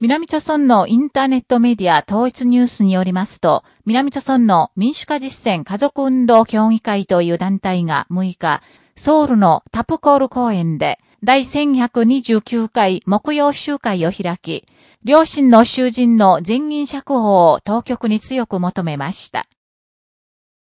南朝村のインターネットメディア統一ニュースによりますと、南朝村の民主化実践家族運動協議会という団体が6日、ソウルのタプコール公園で第1129回木曜集会を開き、両親の囚人の全員釈放を当局に強く求めました。